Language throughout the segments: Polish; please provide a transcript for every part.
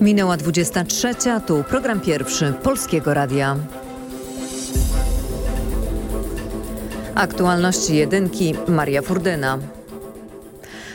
Minęła 23, tu program pierwszy Polskiego Radia. Aktualności jedynki Maria Furdyna.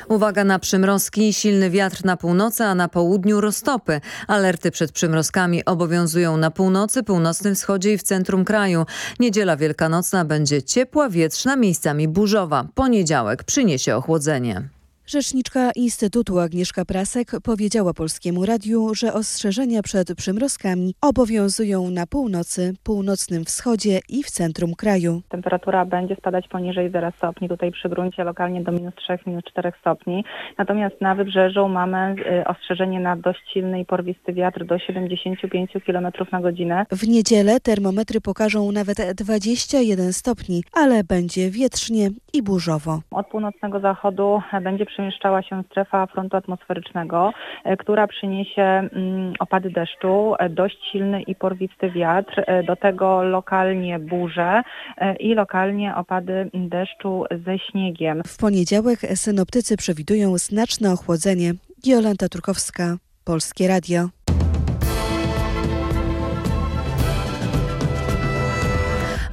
Uwaga na przymrozki, silny wiatr na północy, a na południu roztopy. Alerty przed przymrozkami obowiązują na północy, północnym wschodzie i w centrum kraju. Niedziela wielkanocna będzie ciepła, wietrzna, miejscami burzowa. Poniedziałek przyniesie ochłodzenie. Rzeczniczka Instytutu Agnieszka Prasek powiedziała Polskiemu Radiu, że ostrzeżenia przed przymrozkami obowiązują na północy, północnym wschodzie i w centrum kraju. Temperatura będzie spadać poniżej 0 stopni, tutaj przy gruncie lokalnie do minus 3, minus 4 stopni. Natomiast na wybrzeżu mamy y, ostrzeżenie na dość silny i porwisty wiatr do 75 km na godzinę. W niedzielę termometry pokażą nawet 21 stopni, ale będzie wietrznie i burzowo. Od północnego zachodu będzie przemieszczała się strefa frontu atmosferycznego, e, która przyniesie mm, opady deszczu, e, dość silny i porwisty wiatr, e, do tego lokalnie burze i lokalnie opady deszczu ze śniegiem. W poniedziałek synoptycy przewidują znaczne ochłodzenie. Jolanta Turkowska, Polskie Radio.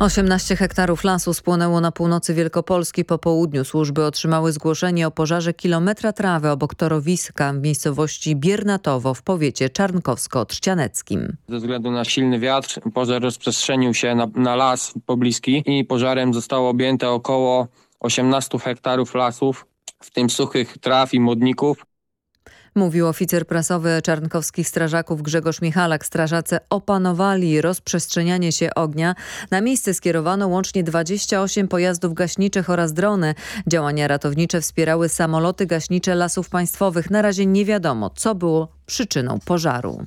18 hektarów lasu spłonęło na północy Wielkopolski po południu. Służby otrzymały zgłoszenie o pożarze kilometra trawy obok torowiska w miejscowości Biernatowo w powiecie czarnkowsko-trzcianeckim. Ze względu na silny wiatr pożar rozprzestrzenił się na, na las pobliski i pożarem zostało objęte około 18 hektarów lasów, w tym suchych traw i modników. Mówił oficer prasowy czarnkowskich strażaków Grzegorz Michalak. Strażacy opanowali rozprzestrzenianie się ognia. Na miejsce skierowano łącznie 28 pojazdów gaśniczych oraz drony. Działania ratownicze wspierały samoloty gaśnicze lasów państwowych. Na razie nie wiadomo, co było przyczyną pożaru.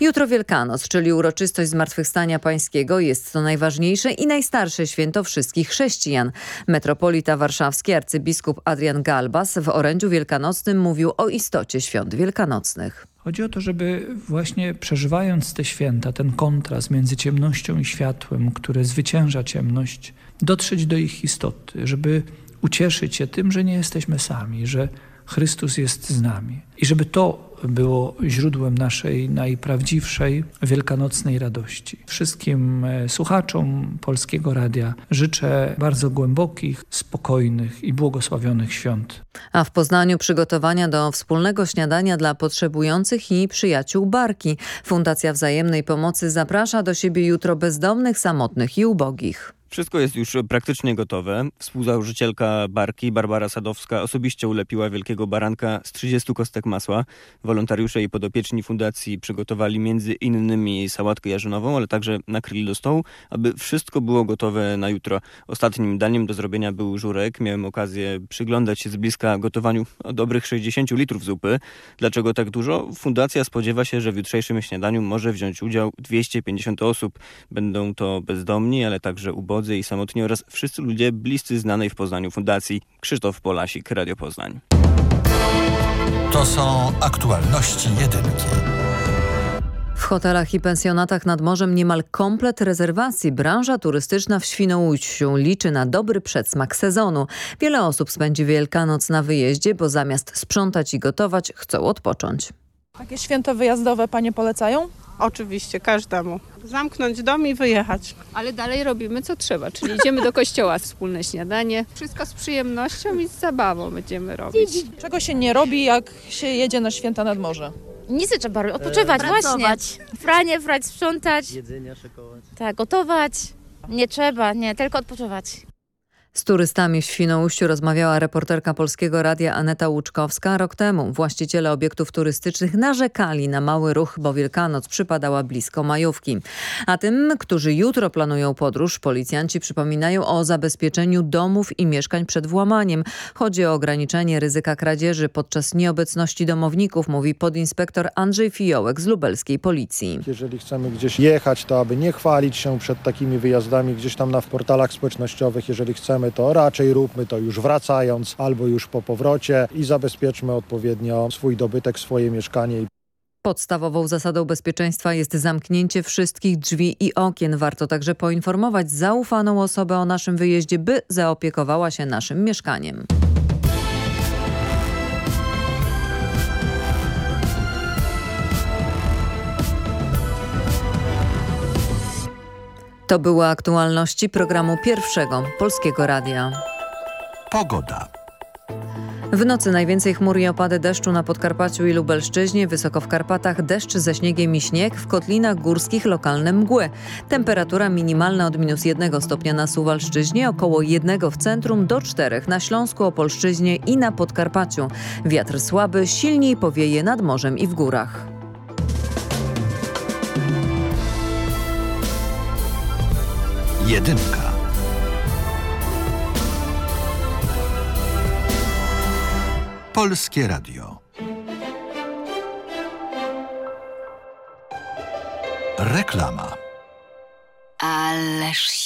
Jutro Wielkanoc, czyli uroczystość Zmartwychwstania Pańskiego. Jest to najważniejsze i najstarsze święto wszystkich chrześcijan. Metropolita warszawski arcybiskup Adrian Galbas w orędziu wielkanocnym mówił o istocie świąt wielkanocnych. Chodzi o to, żeby właśnie przeżywając te święta, ten kontrast między ciemnością i światłem, które zwycięża ciemność, dotrzeć do ich istoty, żeby ucieszyć się tym, że nie jesteśmy sami, że Chrystus jest z nami. I żeby to było źródłem naszej najprawdziwszej wielkanocnej radości. Wszystkim e, słuchaczom Polskiego Radia życzę bardzo głębokich, spokojnych i błogosławionych świąt. A w Poznaniu przygotowania do wspólnego śniadania dla potrzebujących i przyjaciół Barki. Fundacja Wzajemnej Pomocy zaprasza do siebie jutro bezdomnych, samotnych i ubogich. Wszystko jest już praktycznie gotowe. Współzałożycielka Barki, Barbara Sadowska, osobiście ulepiła wielkiego baranka z 30 kostek masła. Wolontariusze i podopieczni fundacji przygotowali między innymi sałatkę jarzynową, ale także nakryli do stołu, aby wszystko było gotowe na jutro. Ostatnim daniem do zrobienia był żurek. Miałem okazję przyglądać się z bliska gotowaniu dobrych 60 litrów zupy. Dlaczego tak dużo? Fundacja spodziewa się, że w jutrzejszym śniadaniu może wziąć udział 250 osób. Będą to bezdomni, ale także ubodzy i samotni oraz wszyscy ludzie bliscy znanej w Poznaniu fundacji Krzysztof Polasik, Radio Poznań. To są aktualności jedynki. W hotelach i pensjonatach nad morzem niemal komplet rezerwacji. Branża turystyczna w Świnoujściu liczy na dobry przedsmak sezonu. Wiele osób spędzi Wielkanoc na wyjeździe, bo zamiast sprzątać i gotować chcą odpocząć. Takie święto wyjazdowe panie polecają? Oczywiście, każdemu. Zamknąć dom i wyjechać. Ale dalej robimy co trzeba, czyli idziemy do kościoła, wspólne śniadanie. Wszystko z przyjemnością i z zabawą będziemy robić. Czego się nie robi, jak się jedzie na święta nad morze? Nic trzeba robić, odpoczywać e, właśnie. Franie, frać, sprzątać. Jedzenia szykować. Tak, gotować. Nie trzeba, nie, tylko odpoczywać. Z turystami w Świnoujściu rozmawiała reporterka Polskiego Radia Aneta Łuczkowska. Rok temu właściciele obiektów turystycznych narzekali na mały ruch, bo Wielkanoc przypadała blisko majówki. A tym, którzy jutro planują podróż, policjanci przypominają o zabezpieczeniu domów i mieszkań przed włamaniem. Chodzi o ograniczenie ryzyka kradzieży podczas nieobecności domowników, mówi podinspektor Andrzej Fijołek z lubelskiej policji. Jeżeli chcemy gdzieś jechać, to aby nie chwalić się przed takimi wyjazdami gdzieś tam na portalach społecznościowych, jeżeli chcemy to raczej róbmy to już wracając albo już po powrocie i zabezpieczmy odpowiednio swój dobytek, swoje mieszkanie. Podstawową zasadą bezpieczeństwa jest zamknięcie wszystkich drzwi i okien. Warto także poinformować zaufaną osobę o naszym wyjeździe, by zaopiekowała się naszym mieszkaniem. To były aktualności programu pierwszego Polskiego Radia. Pogoda. W nocy najwięcej chmur i opady deszczu na Podkarpaciu i Lubelszczyźnie, wysoko w Karpatach deszcz ze śniegiem i śnieg, w kotlinach górskich lokalne mgły. Temperatura minimalna od minus 1 stopnia na Suwalszczyźnie, około 1 w centrum do 4 na Śląsku, Opolszczyźnie i na Podkarpaciu. Wiatr słaby, silniej powieje nad morzem i w górach. Jedynka. Polskie Radio. Reklama. Ależ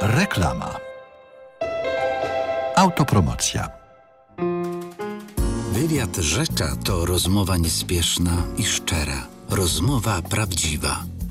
Reklama. Autopromocja. Wywiad Rzecza to rozmowa niespieszna i szczera. Rozmowa prawdziwa.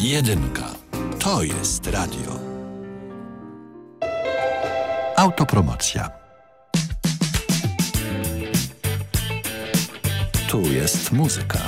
Jedynka. To jest radio. Autopromocja. Tu jest muzyka.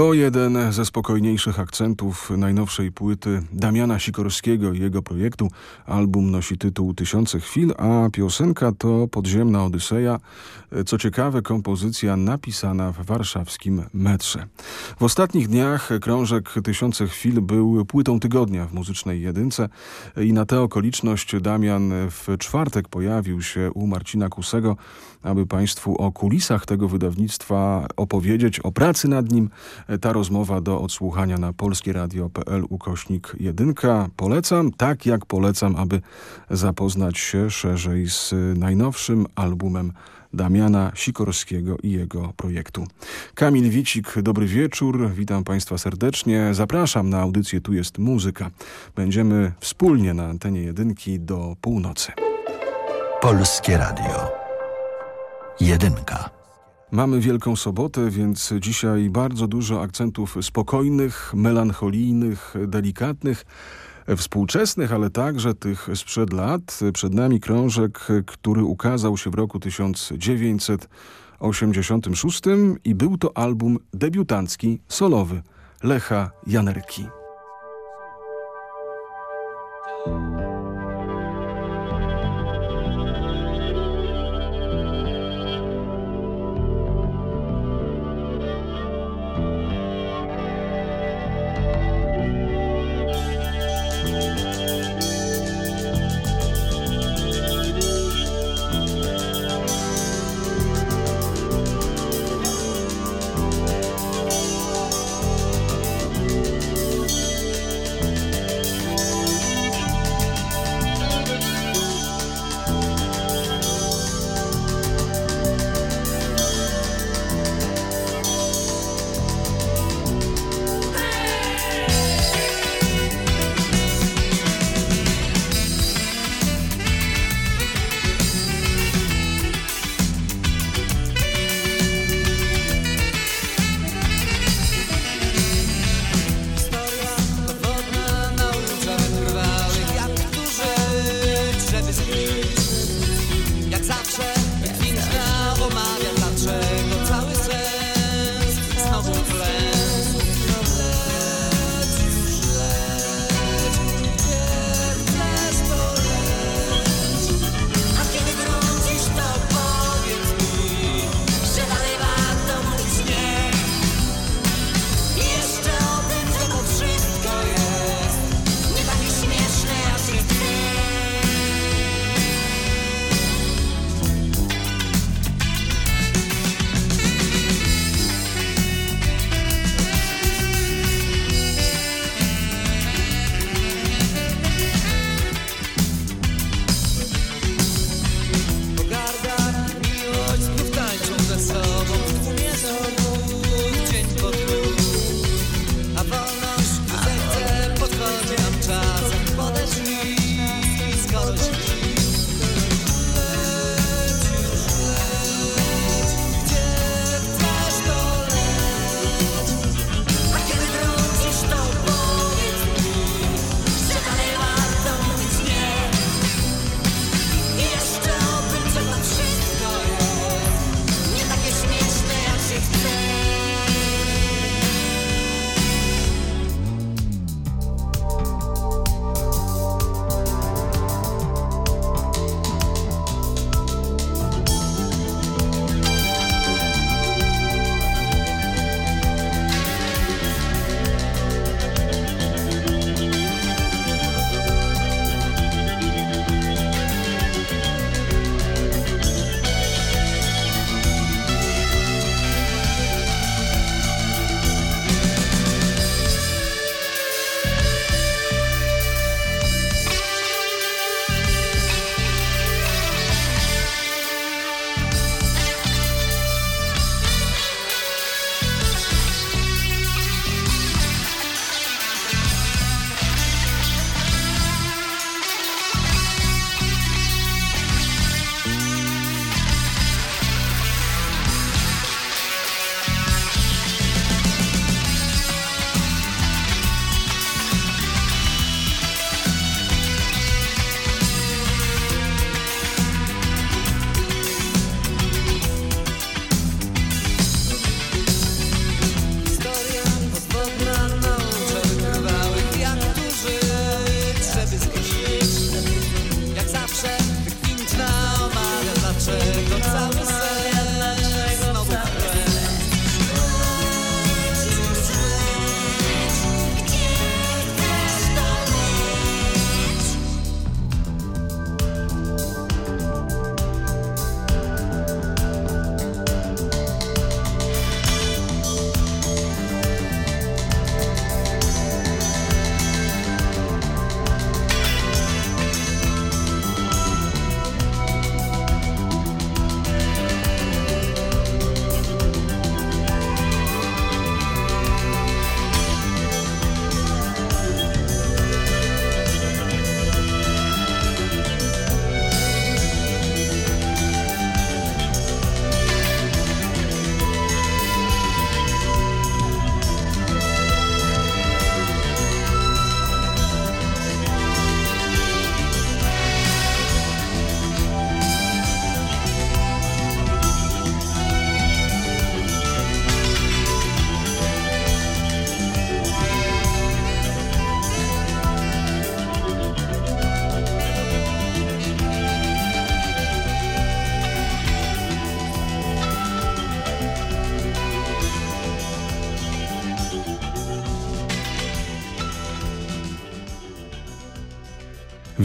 To jeden ze spokojniejszych akcentów najnowszej płyty Damiana Sikorskiego i jego projektu. Album nosi tytuł Tysiące chwil, a piosenka to Podziemna Odyseja. Co ciekawe, kompozycja napisana w warszawskim metrze. W ostatnich dniach krążek Tysiące chwil był płytą tygodnia w muzycznej jedynce i na tę okoliczność Damian w czwartek pojawił się u Marcina Kusego, aby Państwu o kulisach tego wydawnictwa opowiedzieć, o pracy nad nim. Ta rozmowa do odsłuchania na polskieradio.pl ukośnik 1. Polecam, tak jak polecam, aby zapoznać się szerzej z najnowszym albumem Damiana Sikorskiego i jego projektu. Kamil Wicik, dobry wieczór, witam Państwa serdecznie. Zapraszam na audycję Tu jest muzyka. Będziemy wspólnie na antenie jedynki do północy. Polskie Radio. Jedynka. Mamy Wielką Sobotę, więc dzisiaj bardzo dużo akcentów spokojnych, melancholijnych, delikatnych, współczesnych, ale także tych sprzed lat. Przed nami krążek, który ukazał się w roku 1986 i był to album debiutancki, solowy Lecha Janerki.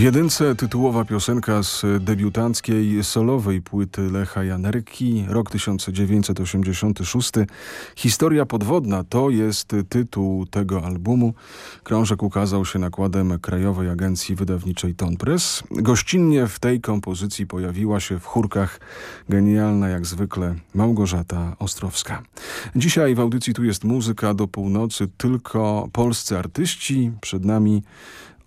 jedynce tytułowa piosenka z debiutanckiej solowej płyty Lecha Janerki, rok 1986. Historia podwodna to jest tytuł tego albumu. Krążek ukazał się nakładem Krajowej Agencji Wydawniczej Ton Press. Gościnnie w tej kompozycji pojawiła się w chórkach genialna jak zwykle Małgorzata Ostrowska. Dzisiaj w audycji Tu jest muzyka do północy tylko polscy artyści. Przed nami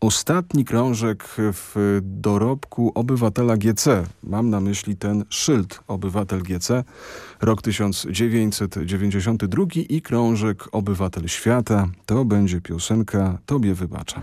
ostatni krążek w dorobku obywatela GC. Mam na myśli ten szyld Obywatel GC, rok 1992 i krążek Obywatel Świata. To będzie piosenka Tobie wybaczam.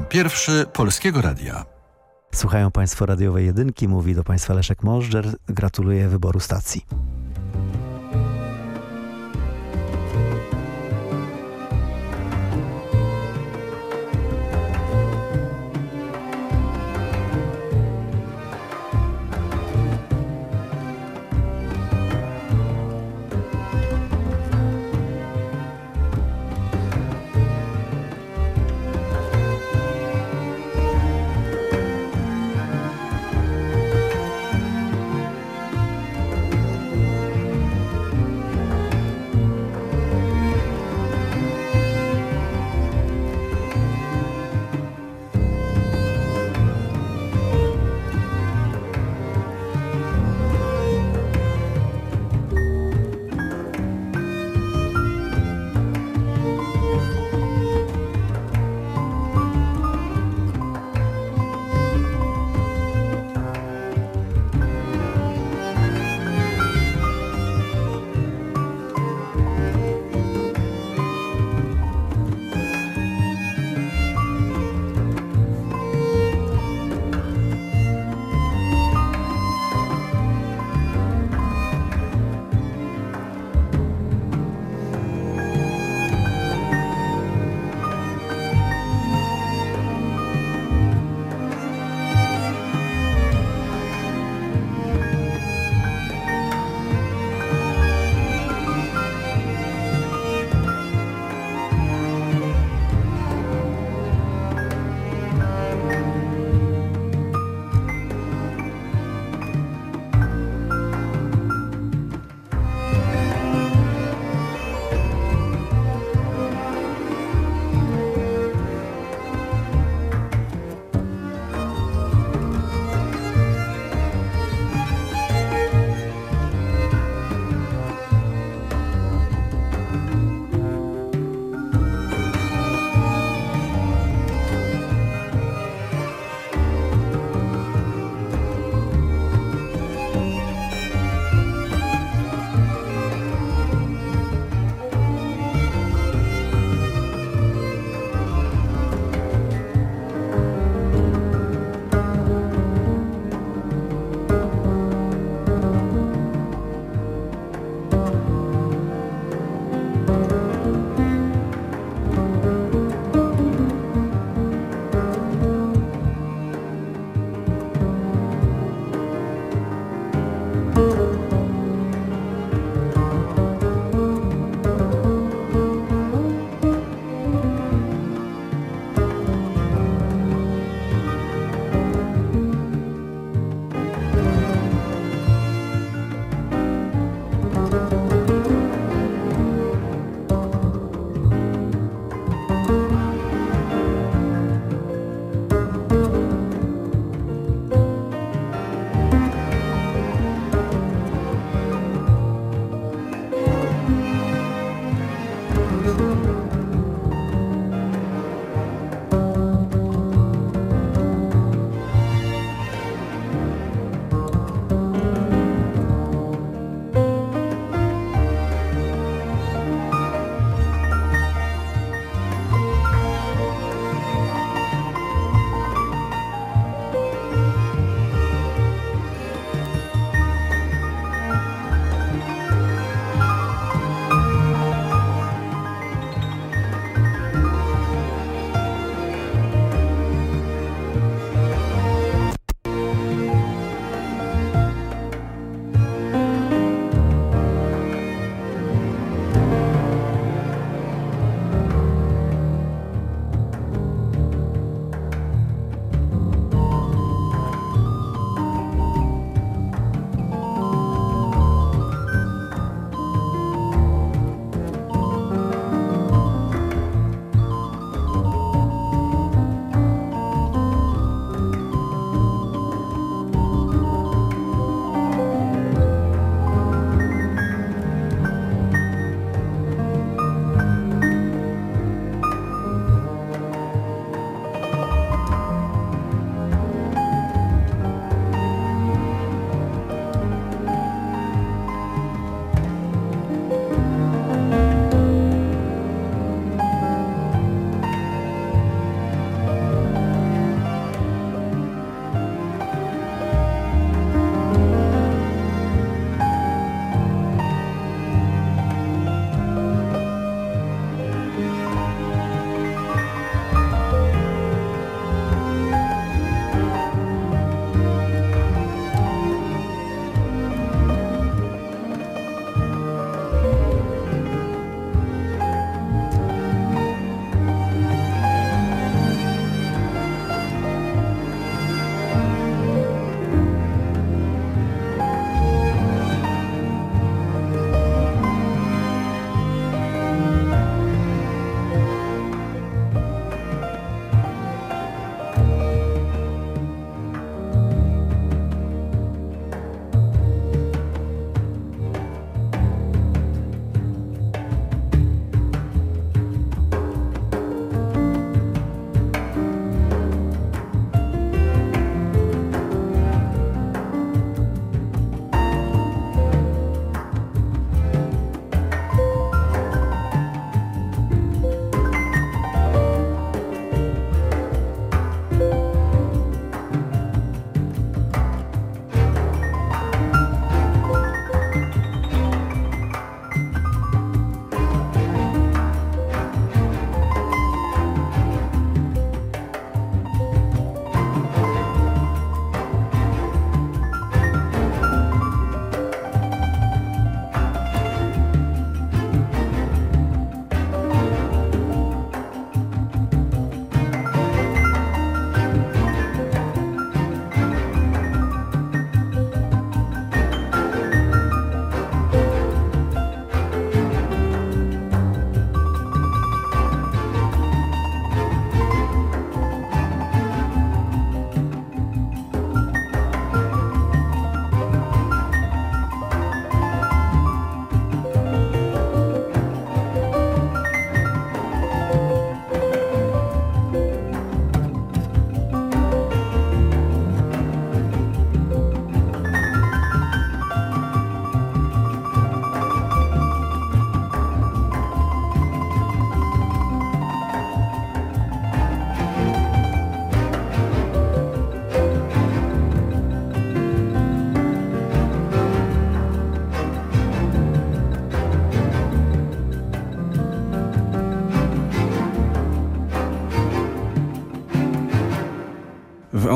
Program pierwszy Polskiego Radia. Słuchają Państwo radiowej jedynki, mówi do Państwa Leszek Możdżer. Gratuluję wyboru stacji.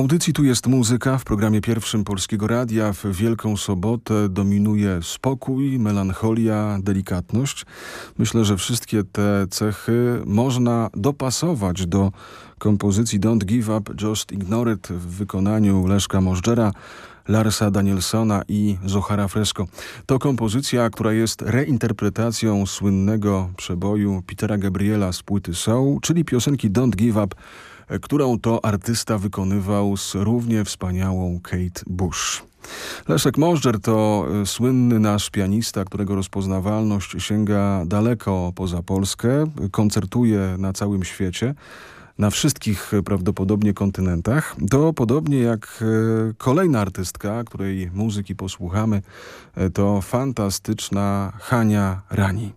Audycji Tu jest muzyka w programie pierwszym Polskiego Radia w Wielką Sobotę dominuje spokój, melancholia, delikatność. Myślę, że wszystkie te cechy można dopasować do kompozycji Don't Give Up, Just Ignore It w wykonaniu Leszka Możdżera, Larsa Danielsona i Zohara Fresco. To kompozycja, która jest reinterpretacją słynnego przeboju Petera Gabriela z płyty Soul, czyli piosenki Don't Give Up, którą to artysta wykonywał z równie wspaniałą Kate Bush. Leszek Możdżer to y, słynny nasz pianista, którego rozpoznawalność sięga daleko poza Polskę, koncertuje na całym świecie na wszystkich y, prawdopodobnie kontynentach. To podobnie jak y, kolejna artystka, której muzyki posłuchamy, to fantastyczna Hania Rani.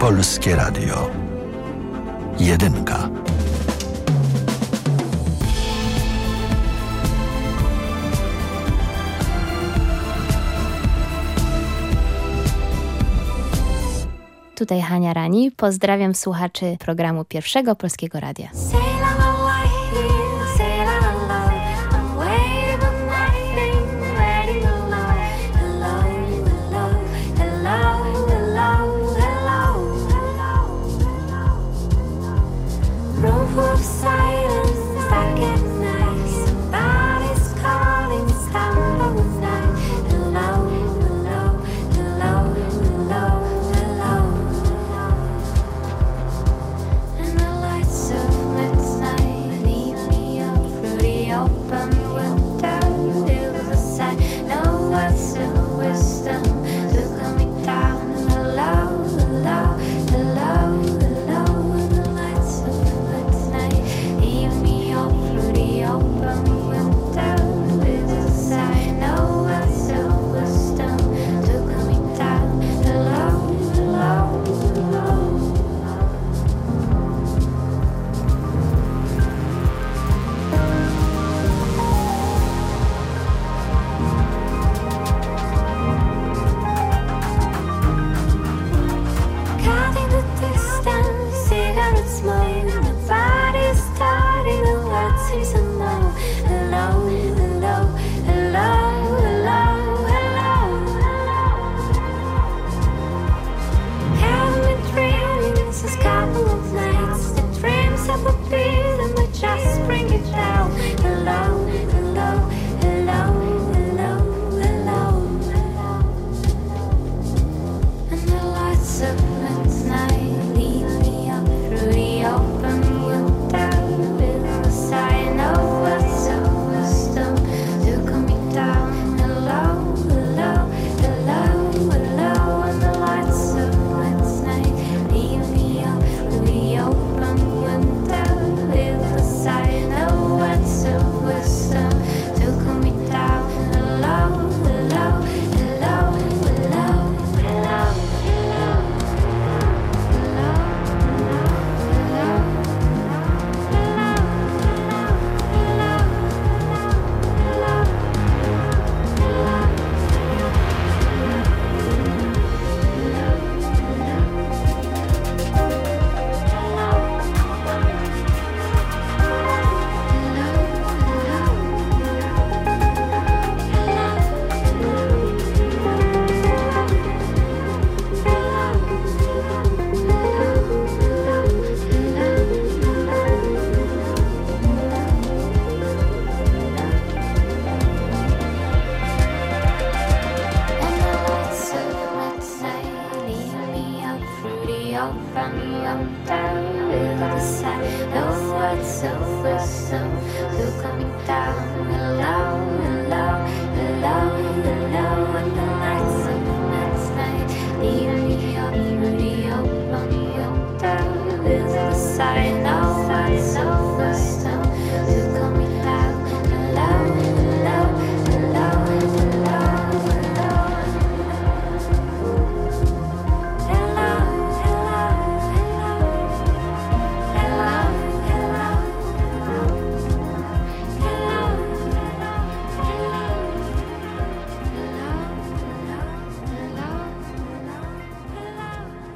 Polskie Radio. Jedynka. Tutaj Hania Rani. Pozdrawiam słuchaczy programu Pierwszego Polskiego Radia.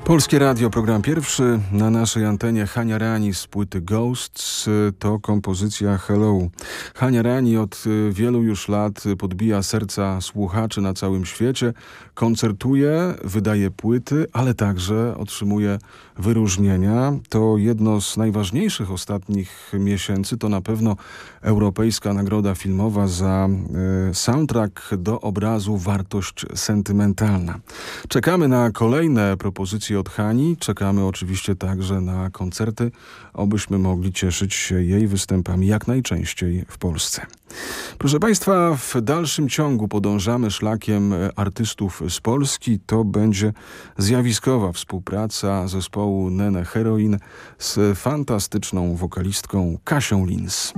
Polskie Radio, program pierwszy. Na naszej antenie Hania Rani z płyty Ghosts to kompozycja Hello. Hania Rani od y, wielu już lat podbija serca słuchaczy na całym świecie. Koncertuje, wydaje płyty, ale także otrzymuje wyróżnienia. To jedno z najważniejszych ostatnich miesięcy. To na pewno Europejska Nagroda Filmowa za y, soundtrack do obrazu Wartość Sentymentalna. Czekamy na kolejne propozycje od Hani. Czekamy oczywiście także na koncerty, obyśmy mogli cieszyć się jej występami jak najczęściej w Polsce. Proszę Państwa, w dalszym ciągu podążamy szlakiem artystów z Polski. To będzie zjawiskowa współpraca zespołu Nene Heroin z fantastyczną wokalistką Kasią Lins.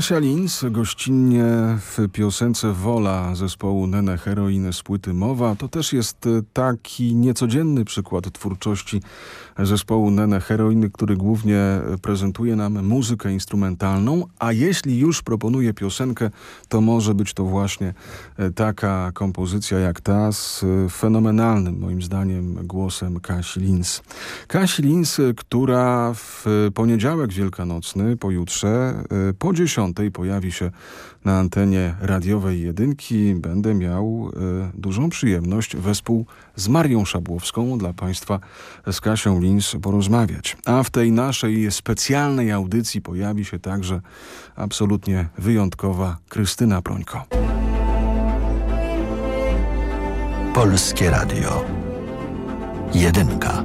Kasia Lins gościnnie w piosence Wola zespołu Nene Heroin z płyty Mowa. To też jest e, taki niecodzienny przykład twórczości zespołu Nene Heroin, który głównie prezentuje nam muzykę instrumentalną, a jeśli już proponuje piosenkę, to może być to właśnie e, taka kompozycja jak ta z e, fenomenalnym moim zdaniem głosem Kasi Lins. Kasi Lins, e, która w poniedziałek wielkanocny, pojutrze, e, po 10 pojawi się na antenie radiowej jedynki. Będę miał e, dużą przyjemność wespół z Marią Szabłowską dla Państwa z Kasią Lins porozmawiać. A w tej naszej specjalnej audycji pojawi się także absolutnie wyjątkowa Krystyna Prońko. Polskie Radio. Jedynka.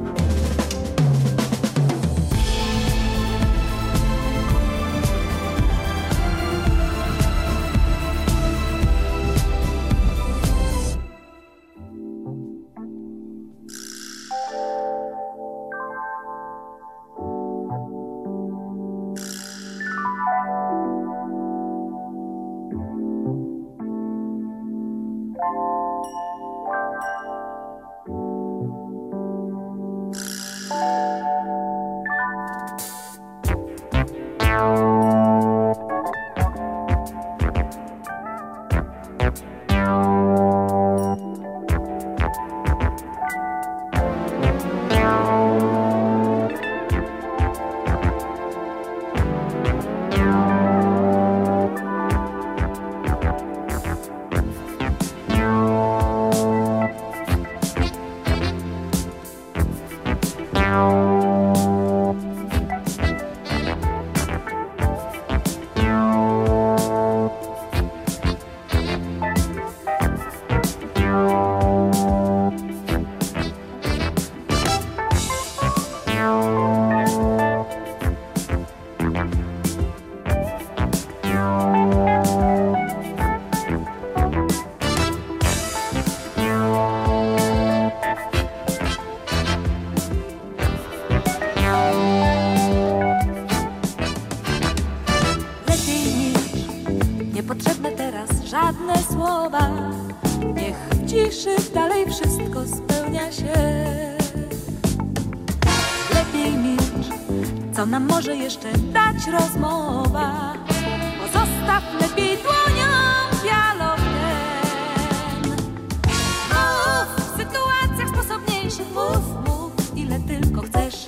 Mów, mów ile tylko chcesz.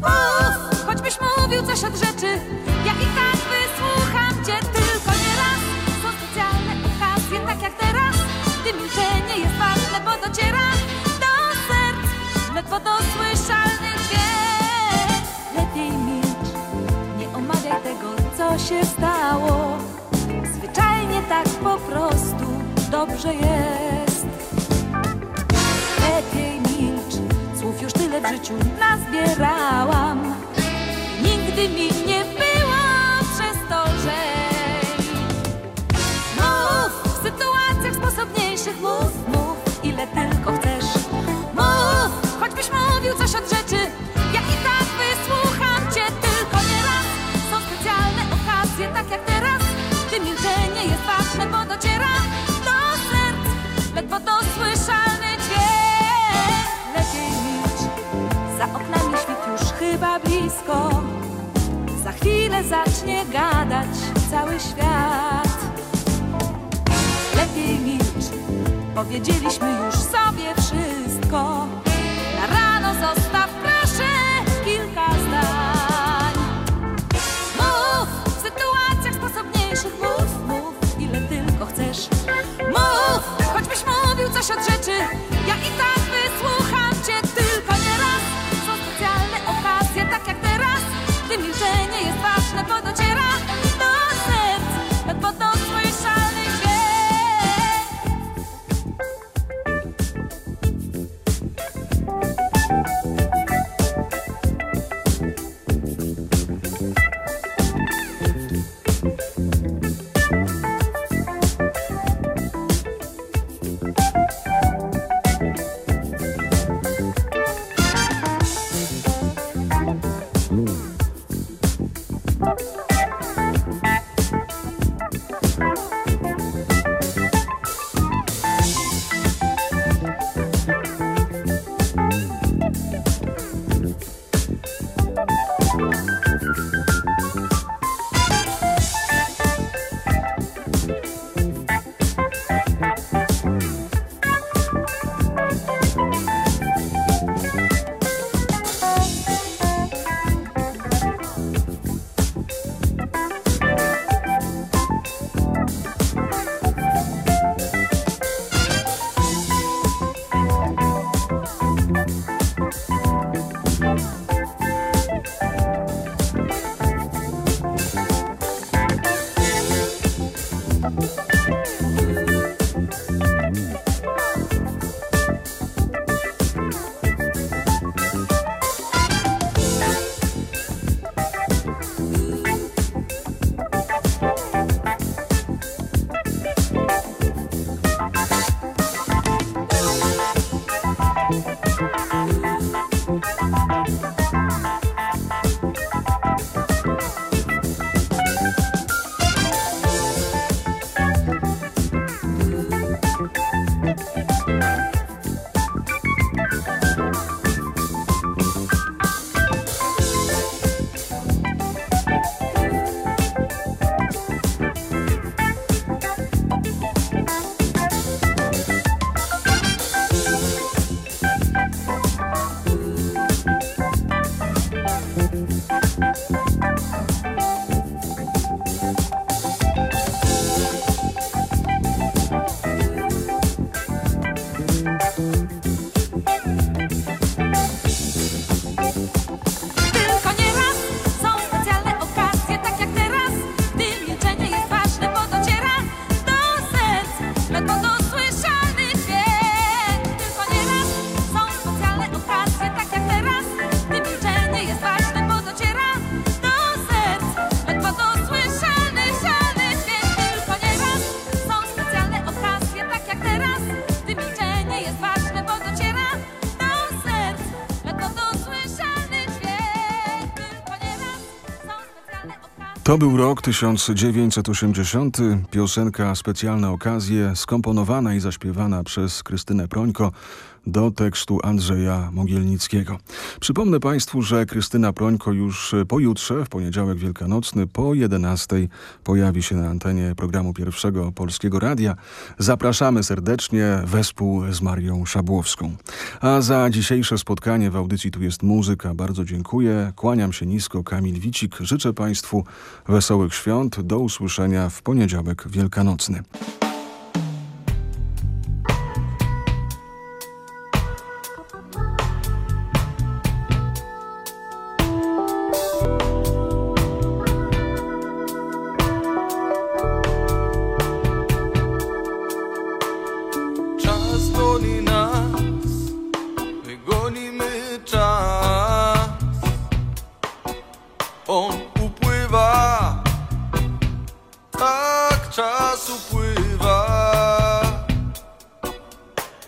Mów, choćbyś mówił coś od rzeczy, ja i tak wysłucham cię tylko nie raz. Są specjalne okazje, tak jak teraz, gdy milczenie jest ważne, bo dociera do serc, ledwo dosłyszalny dźwięk. Lepiej milcz, nie omawiaj tego, co się stało. Zwyczajnie tak po prostu dobrze jest. Nazbierałam. Nigdy mi nie było przez to. Mów w sytuacjach sposobniejszych, mów, mów ile tylko chcesz. Mów, choćbyś mówił coś od rzeczy, zacznie gadać cały świat. Lepiej milcz, powiedzieliśmy już sobie To był rok 1980. Piosenka Specjalne okazje, skomponowana i zaśpiewana przez Krystynę Prońko do tekstu Andrzeja Mogielnickiego. Przypomnę Państwu, że Krystyna Prońko już pojutrze, w poniedziałek wielkanocny, po 11 pojawi się na antenie programu Pierwszego Polskiego Radia. Zapraszamy serdecznie wespół z Marią Szabłowską. A za dzisiejsze spotkanie w audycji Tu jest muzyka bardzo dziękuję. Kłaniam się nisko, Kamil Wicik. Życzę Państwu wesołych świąt. Do usłyszenia w poniedziałek wielkanocny. Czas upływa.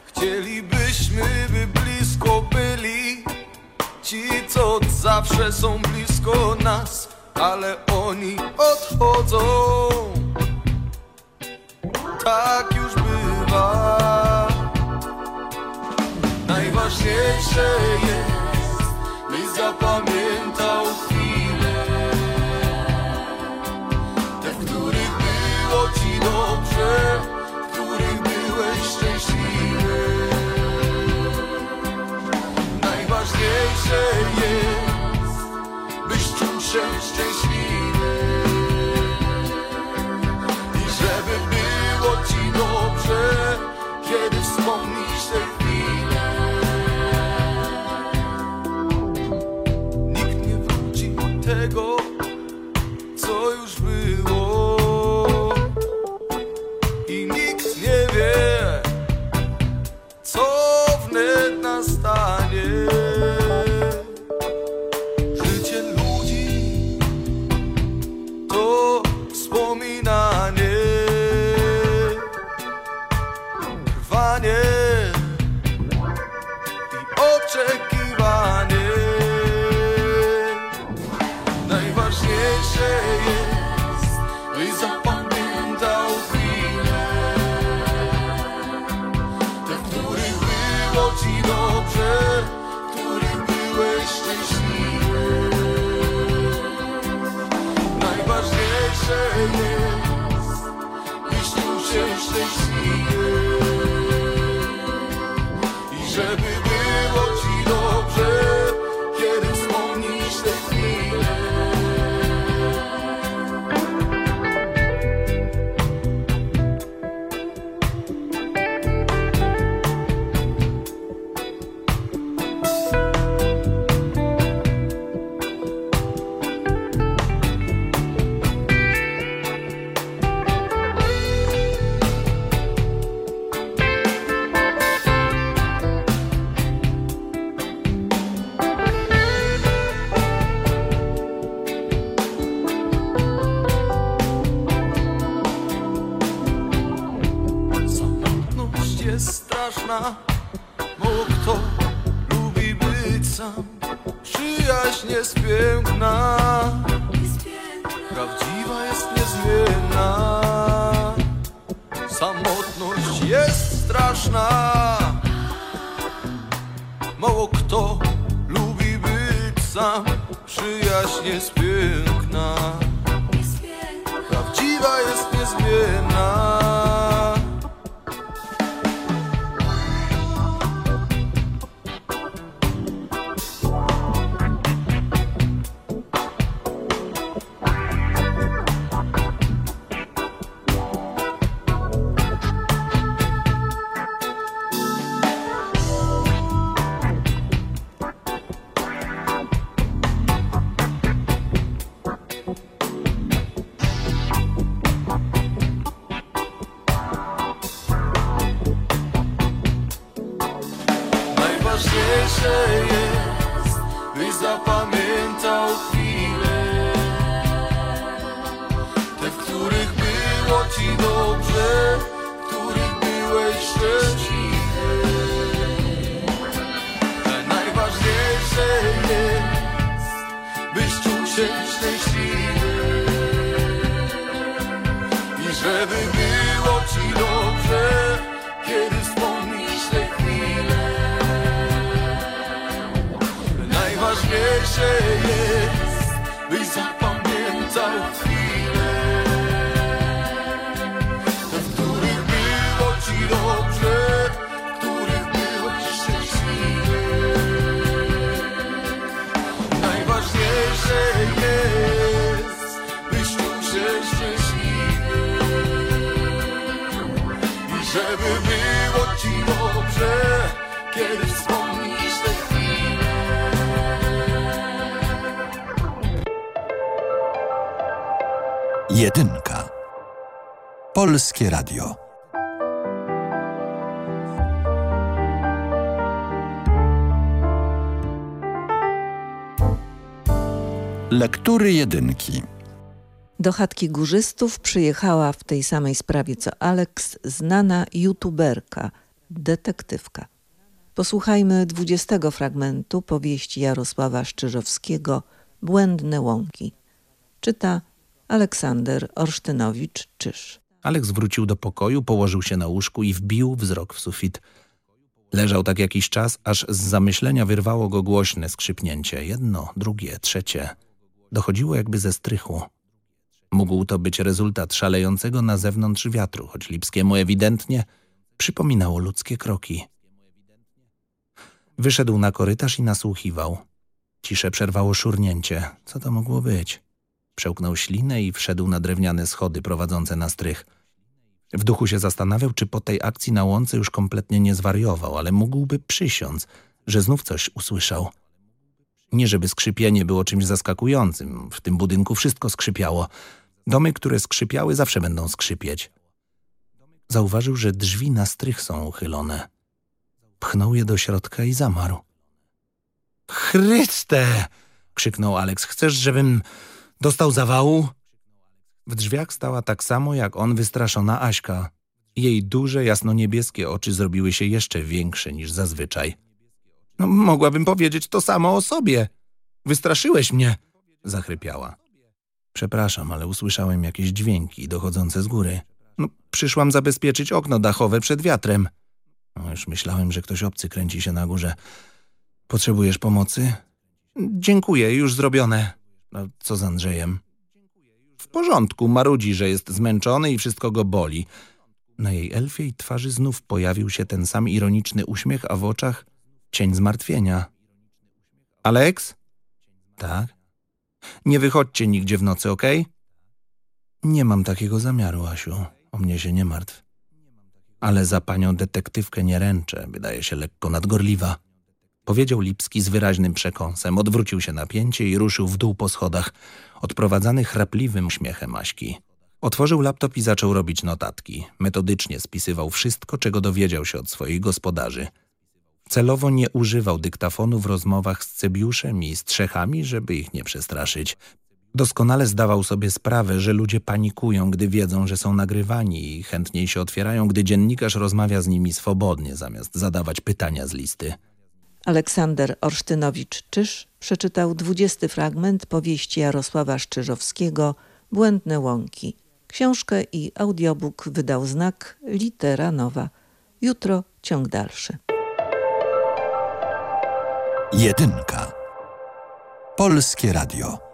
Chcielibyśmy, by blisko byli ci, co od zawsze są blisko nas, ale oni odchodzą. Tak już bywa. Najważniejsze jest, byś zapamiętał Najważniejsze jest, byś czuł się szczęśliwy. I żeby było ci dobrze, kiedy wspomnisz te ci dobrze, których byłeś szczęśliwy. Najważniejsze jest, byś czuł się szczęśliwy i żeby było ci dobrze, kiedy wspomnisz te chwile. Najważniejsze jest dobrze, kiedy wspomnisz te chwile. Jedynka. Polskie Radio. Lektury jedynki. Do chatki górzystów przyjechała w tej samej sprawie co Alex znana youtuberka, detektywka. Posłuchajmy dwudziestego fragmentu powieści Jarosława Szczyżowskiego Błędne łąki. Czyta Aleksander Orsztynowicz-Czyż. Aleks wrócił do pokoju, położył się na łóżku i wbił wzrok w sufit. Leżał tak jakiś czas, aż z zamyślenia wyrwało go głośne skrzypnięcie. Jedno, drugie, trzecie. Dochodziło jakby ze strychu. Mógł to być rezultat szalejącego na zewnątrz wiatru, choć Lipskiemu ewidentnie przypominało ludzkie kroki. Wyszedł na korytarz i nasłuchiwał. Ciszę przerwało szurnięcie. Co to mogło być? Przełknął ślinę i wszedł na drewniane schody prowadzące na strych. W duchu się zastanawiał, czy po tej akcji na łące już kompletnie nie zwariował, ale mógłby przysiąc, że znów coś usłyszał. Nie żeby skrzypienie było czymś zaskakującym. W tym budynku wszystko skrzypiało. Domy, które skrzypiały, zawsze będą skrzypieć. Zauważył, że drzwi na strych są uchylone. Pchnął je do środka i zamarł. Chryste! krzyknął Aleks. Chcesz, żebym dostał zawału? W drzwiach stała tak samo jak on wystraszona Aśka. Jej duże, jasno-niebieskie oczy zrobiły się jeszcze większe niż zazwyczaj. No, mogłabym powiedzieć to samo o sobie. Wystraszyłeś mnie, zachrypiała. Przepraszam, ale usłyszałem jakieś dźwięki dochodzące z góry. No, przyszłam zabezpieczyć okno dachowe przed wiatrem. No, już myślałem, że ktoś obcy kręci się na górze. Potrzebujesz pomocy? Dziękuję, już zrobione. No, co z Andrzejem? W porządku, marudzi, że jest zmęczony i wszystko go boli. Na jej elfiej twarzy znów pojawił się ten sam ironiczny uśmiech, a w oczach cień zmartwienia. Alex? Tak? Nie wychodźcie nigdzie w nocy? Okay? Nie mam takiego zamiaru, Asiu. O mnie się nie martw. Ale za panią detektywkę nie ręczę, wydaje się lekko nadgorliwa. Powiedział Lipski z wyraźnym przekąsem, odwrócił się na pięcie i ruszył w dół po schodach, odprowadzany chrapliwym uśmiechem Aśki. Otworzył laptop i zaczął robić notatki. Metodycznie spisywał wszystko, czego dowiedział się od swoich gospodarzy. Celowo nie używał dyktafonu w rozmowach z Cebiuszem i strzechami, żeby ich nie przestraszyć. Doskonale zdawał sobie sprawę, że ludzie panikują, gdy wiedzą, że są nagrywani i chętniej się otwierają, gdy dziennikarz rozmawia z nimi swobodnie, zamiast zadawać pytania z listy. Aleksander Orsztynowicz-Czyż przeczytał dwudziesty fragment powieści Jarosława Szczyżowskiego Błędne łąki. Książkę i audiobook wydał znak Litera Nowa. Jutro ciąg dalszy. Jedynka. Polskie Radio.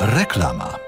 Reklama.